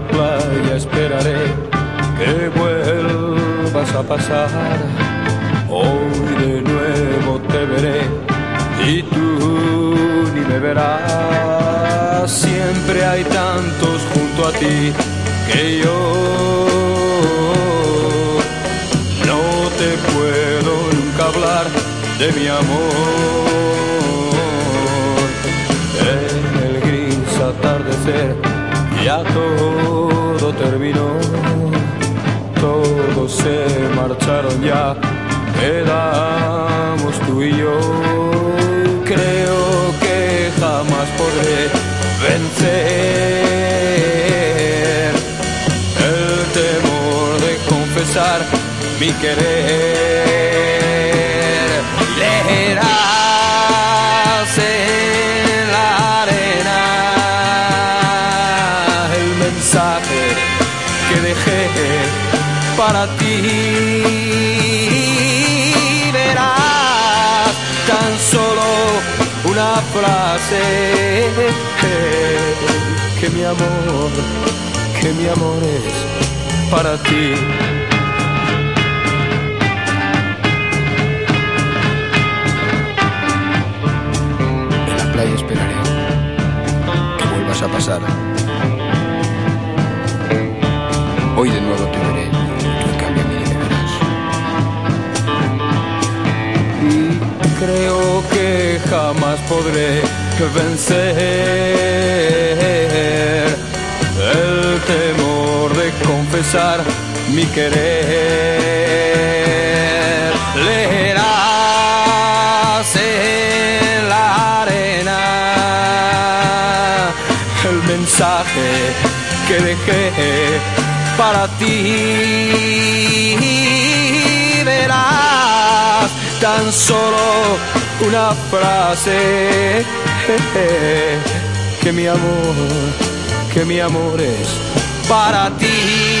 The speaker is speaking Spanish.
playa esperaré que vuelvas a pasar. Hoy de nuevo te veré y tú ni me verás. Siempre hay tantos junto a ti que yo no te puedo nunca hablar de mi amor. Ya todo terminó, todos se marcharon ya, quedamos tú y yo. Creo que jamás podré vencer el temor de confesar mi querer. Que dejé para ti. Verás tan solo una frase que mi amor, que mi amor es para ti. En la playa esperaré que vuelvas a pasar. Creo que jamás podré vencer el temor de confesar mi querer. Leerás en la arena el mensaje que dejé para ti. Verás tan solo una frase. Que mi amor, que mi amor es para ti,